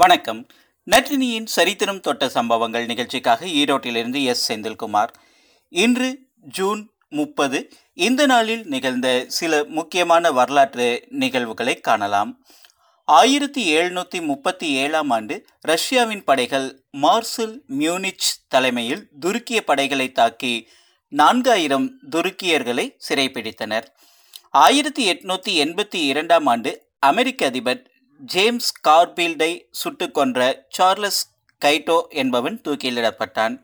வணக்கம். நற்றினியின் சரித்திரம் தொட்ட சம்பவங்கள் நிகழ்ச்சிக்காக ஈரோட்டிலிருந்து எஸ். செந்தில்குமார். இன்று ஜூன் முப்பது. இந்த நாளில் நிகழ்ந்த சில முக்கியமான வரலாற்று நிகழ்வுகளை காணலாம். ஆயிரத்தி எழுநூற்றி முப்பத்தி ஏழாம் ஆண்டு ரஷ்யாவின் படைகள் மார்சல் மியூனிச் தலைமையில் துருக்கிய படைகளை தாக்கி நான்காயிரம் துருக்கியர்களை சிறைப்பிடித்தனர் ஆயிரத்தி எட்நூற்றி எண்பத்தி இரண்டாம் ஆண்டு அமெரிக்க அதிபர் ஜேம்ஸ் கார்பீல்டை சுட்டு கொன்ற சார்லஸ் கைட்டோ என்பவன் தூக்கிலிடப்பட்டான்.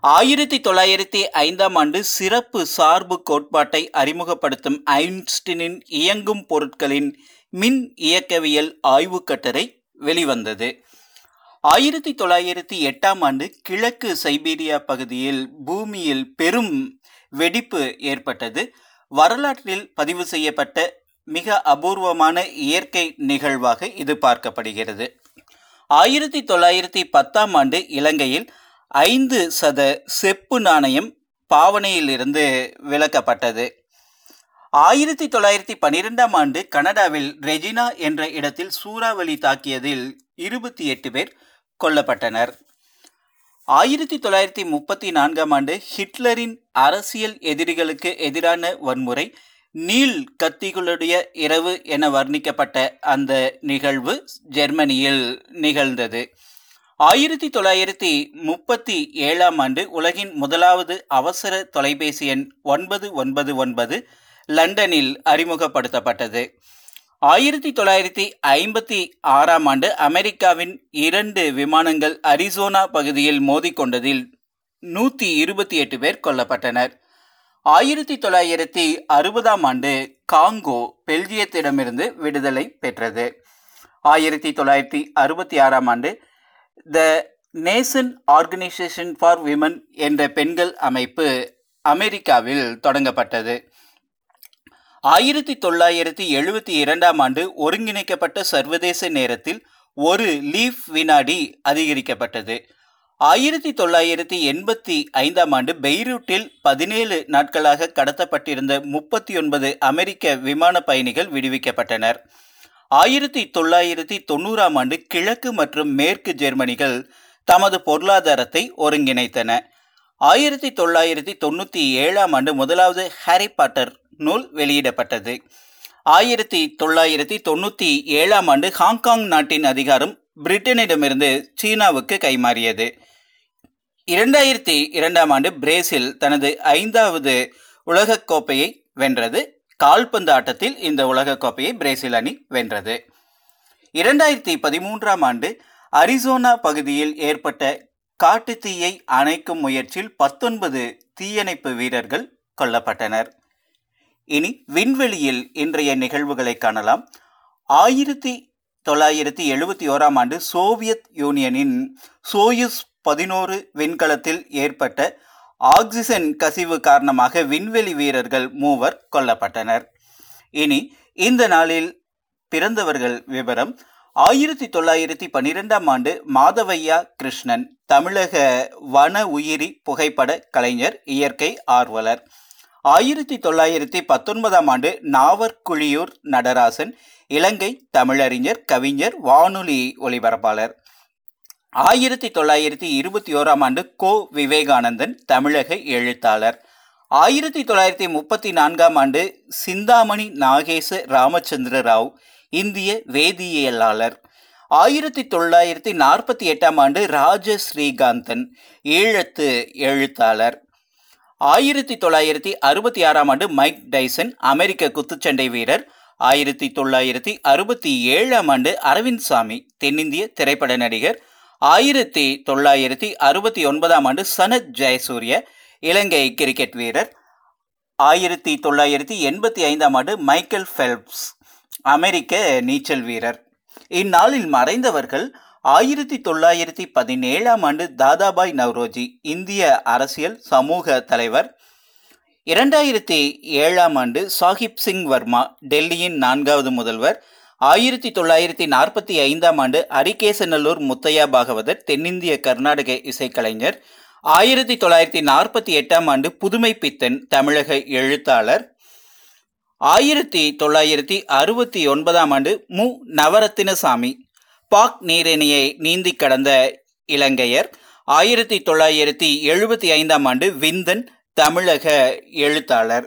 ஆயிரத்தி தொள்ளாயிரத்தி ஐந்தாம் ஆண்டு சிறப்பு சார்பு கோட்பாட்டை அறிமுகப்படுத்தும் ஐன்ஸ்டினின் இயங்கும் பொருட்களின் மின் இயக்கவியல் ஆய்வு கட்டுரை வெளிவந்தது. ஆயிரத்தி தொள்ளாயிரத்தி எட்டாம் ஆண்டு கிழக்கு சைபீரியா பகுதியில் பூமியில் பெரும் வெடிப்பு ஏற்பட்டது. வரலாற்றில் பதிவு செய்யப்பட்ட மிக அபூர்வமான இயற்கை நிகழ்வாக இது பார்க்கப்படுகிறது. ஆயிரத்தி தொள்ளாயிரத்தி பத்தாம் ஆண்டு இலங்கையில் ஐந்து சத செப்பு நாணயம் பாவனையிலிருந்து விலக்கப்பட்டது. ஆயிரத்தி தொள்ளாயிரத்தி பன்னிரெண்டாம் ஆண்டு கனடாவில் ரெஜினா என்ற இடத்தில் சூறாவளி தாக்கியதில் இருபத்தி எட்டு பேர் கொல்லப்பட்டனர். ஆயிரத்தி தொள்ளாயிரத்தி முப்பத்தி நான்காம் ஆண்டு ஹிட்லரின் அரசியல் எதிரிகளுக்கு எதிரான வன்முறை நீல் கத்திகளுடைய இரவு என வர்ணிக்கப்பட்ட அந்த நிகழ்வு ஜெர்மனியில் நிகழ்ந்தது. ஆயிரத்தி தொள்ளாயிரத்தி முப்பத்தி ஏழாம் ஆண்டு உலகின் முதலாவது அவசர தொலைபேசி எண் ஒன்பது ஒன்பது ஒன்பது லண்டனில் அறிமுகப்படுத்தப்பட்டது. ஆயிரத்தி தொள்ளாயிரத்தி ஐம்பத்தி ஆறாம் ஆண்டு அமெரிக்காவின் இரண்டு விமானங்கள் அரிசோனா பகுதியில் மோதிக்கொண்டதில் நூற்றி இருபத்தி எட்டு பேர் கொல்லப்பட்டனர். ஆயிரத்தி தொள்ளாயிரத்தி அறுபதாம் ஆண்டு காங்கோ பெல்ஜியத்திடமிருந்து விடுதலை பெற்றது. ஆயிரத்தி தொள்ளாயிரத்தி அறுபத்தி ஆறாம் ஆண்டு the nation organisation for women என்ற பெண்கள் அமைப்பு அமெரிக்காவில் தொடங்கப்பட்டது. ஆயிரத்தி தொள்ளாயிரத்தி எழுபத்தி இரண்டாம் ஆண்டு ஒருங்கிணைக்கப்பட்ட சர்வதேச நேரத்தில் ஒரு லீஃப் வினாடி அதிகரிக்கப்பட்டது. ஆயிரத்தி தொள்ளாயிரத்தி எண்பத்தி ஐந்தாம் ஆண்டு பெய்ரூட்டில் பதினேழு நாட்களாக கடத்தப்பட்டிருந்த முப்பத்தி ஒன்பது அமெரிக்க விமான பயணிகள் விடுவிக்கப்பட்டனர். ஆயிரத்தி தொள்ளாயிரத்தி தொண்ணூறாம் ஆண்டு கிழக்கு மற்றும் மேற்கு ஜெர்மனிகள் தமது பொருளாதாரத்தை ஒருங்கிணைத்தன. ஆயிரத்தி தொள்ளாயிரத்தி தொண்ணூற்றி ஏழாம் ஆண்டு முதலாவது ஹாரி பாட்டர் நூல் வெளியிடப்பட்டது. ஆயிரத்தி தொள்ளாயிரத்தி தொண்ணூற்றி ஏழாம் ஆண்டு ஹாங்காங் நாட்டின் அதிகாரம் பிரிட்டனிடமிருந்து சீனாவுக்கு கைமாறியது. இரண்டாயிரத்தி இரண்டாம் ஆண்டு பிரேசில் தனது ஐந்தாவது உலகக்கோப்பையை வென்றது. கால்பந்து ஆட்டத்தில் இந்த உலகக்கோப்பையை பிரேசில் அணி வென்றது. இரண்டாயிரத்தி பதிமூன்றாம் ஆண்டு அரிசோனா பகுதியில் ஏற்பட்ட காட்டுத்தீயை அணைக்கும் முயற்சியில் பத்தொன்பது தீயணைப்பு வீரர்கள் கொல்லப்பட்டனர். இனி விண்வெளியில் இன்றைய நிகழ்வுகளை காணலாம். ஆயிரத்தி தொள்ளாயிரத்தி எழுபத்தி ஓராம் ஆண்டு சோவியத் யூனியனின் சோயுஸ் பதினோரு விண்கலத்தில் ஏற்பட்ட ஆக்சிஜன் கசிவு காரணமாக விண்வெளி வீரர்கள் மூவர் கொல்லப்பட்டனர். இனி இந்த நாளில் பிறந்தவர்கள் விவரம். ஆயிரத்தி தொள்ளாயிரத்தி பன்னிரெண்டாம் ஆண்டு மாதவையா கிருஷ்ணன் தமிழக வன உயிரி புகைப்பட கலைஞர் இயற்கை ஆர்வலர். ஆயிரத்தி தொள்ளாயிரத்தி பத்தொன்பதாம் ஆண்டு நாவற்குழியூர் நடராசன் இலங்கை தமிழறிஞர் கவிஞர் வானொலி ஒலிபரப்பாளர். ஆயிரத்தி தொள்ளாயிரத்தி இருபத்தி ஓராம் ஆண்டு கோ விவேகானந்தன் தமிழக எழுத்தாளர். ஆயிரத்தி தொள்ளாயிரத்தி முப்பத்தி நான்காம் ஆண்டு சிந்தாமணி நாகேச ராமச்சந்திர ராவ் இந்திய வேதியியலாளர். ஆயிரத்தி தொள்ளாயிரத்தி நாற்பத்தி எட்டாம் ஆண்டு ராஜ ஸ்ரீகாந்தன் ஈழத்து எழுத்தாளர். ஆயிரத்தி தொள்ளாயிரத்தி அறுபத்தி ஆறாம் ஆண்டு மைக் டைசன் அமெரிக்க குத்துச்சண்டை வீரர். ஆயிரத்தி தொள்ளாயிரத்தி அறுபத்தி ஏழாம் ஆண்டு அரவிந்த் சாமி தென்னிந்திய திரைப்பட நடிகர். ஆயிரத்தி தொள்ளாயிரத்தி அறுபத்தி ஒன்பதாம் ஆண்டு சனத் ஜெயசூரிய இலங்கை கிரிக்கெட் வீரர். ஆயிரத்தி தொள்ளாயிரத்தி எண்பத்தி ஐந்தாம் ஆண்டு மைக்கேல் ஃபெல்ப்ஸ் அமெரிக்க நீச்சல் வீரர். இந்நாளில் மறைந்தவர்கள் ஆயிரத்தி தொள்ளாயிரத்தி பதினேழாம் ஆண்டு தாதாபாய் நவ்ரோஜி இந்திய அரசியல் சமூக தலைவர். இரண்டாயிரத்தி ஏழாம் ஆண்டு சாஹிப் சிங் வர்மா டெல்லியின் நான்காவது முதல்வர். ஆயிரத்தி தொள்ளாயிரத்தி நாற்பத்தி ஐந்தாம் ஆண்டு அரிகேசநல்லூர் முத்தையா பாகவதர் தென்னிந்திய கர்நாடக இசைக்கலைஞர். ஆயிரத்தி தொள்ளாயிரத்தி நாற்பத்தி எட்டாம் ஆண்டு புதுமை பித்தன் தமிழக எழுத்தாளர். ஆயிரத்தி தொள்ளாயிரத்தி அறுபத்தி ஒன்பதாம் ஆண்டு மு. நவரத்தினசாமி பாக் நீரிணையை நீந்தி கடந்த இலங்கையர் ஆயிரத்தி தொள்ளாயிரத்தி எழுபத்தி ஐந்தாம் ஆண்டு விந்தன் தமிழக எழுத்தாளர்.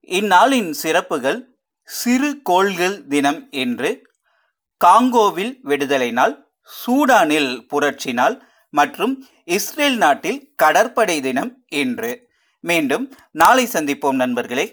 இந்நாளின் சிறப்புகள் சிறு கோள்கள் தினம் என்று காங்கோவில் விடுதலை நாள் சூடானில் புரட்சி நாள் மற்றும் இஸ்ரேல் நாட்டில் கடற்படை தினம் என்று. மீண்டும் நாளை சந்திப்போம் நண்பர்களே.